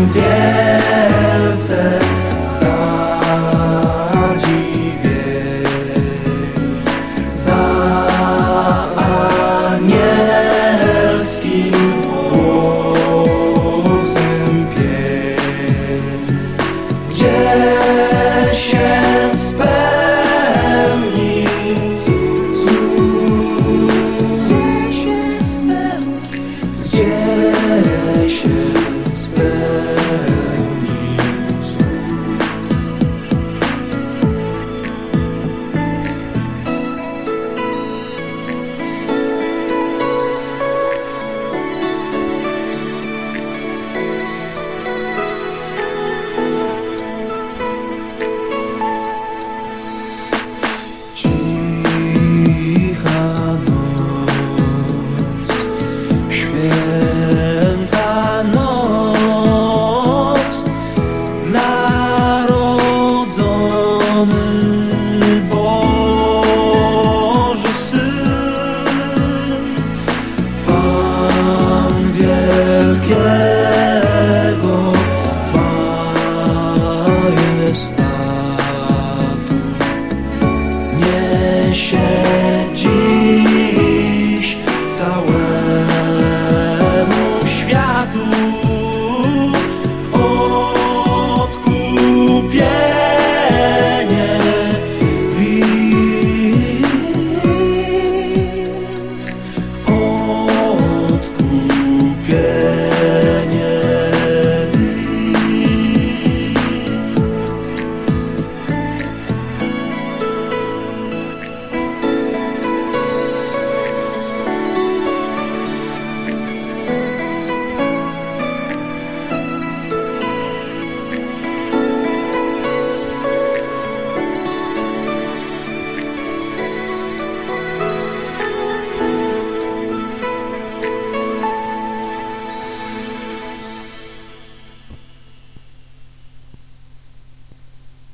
Yeah. się.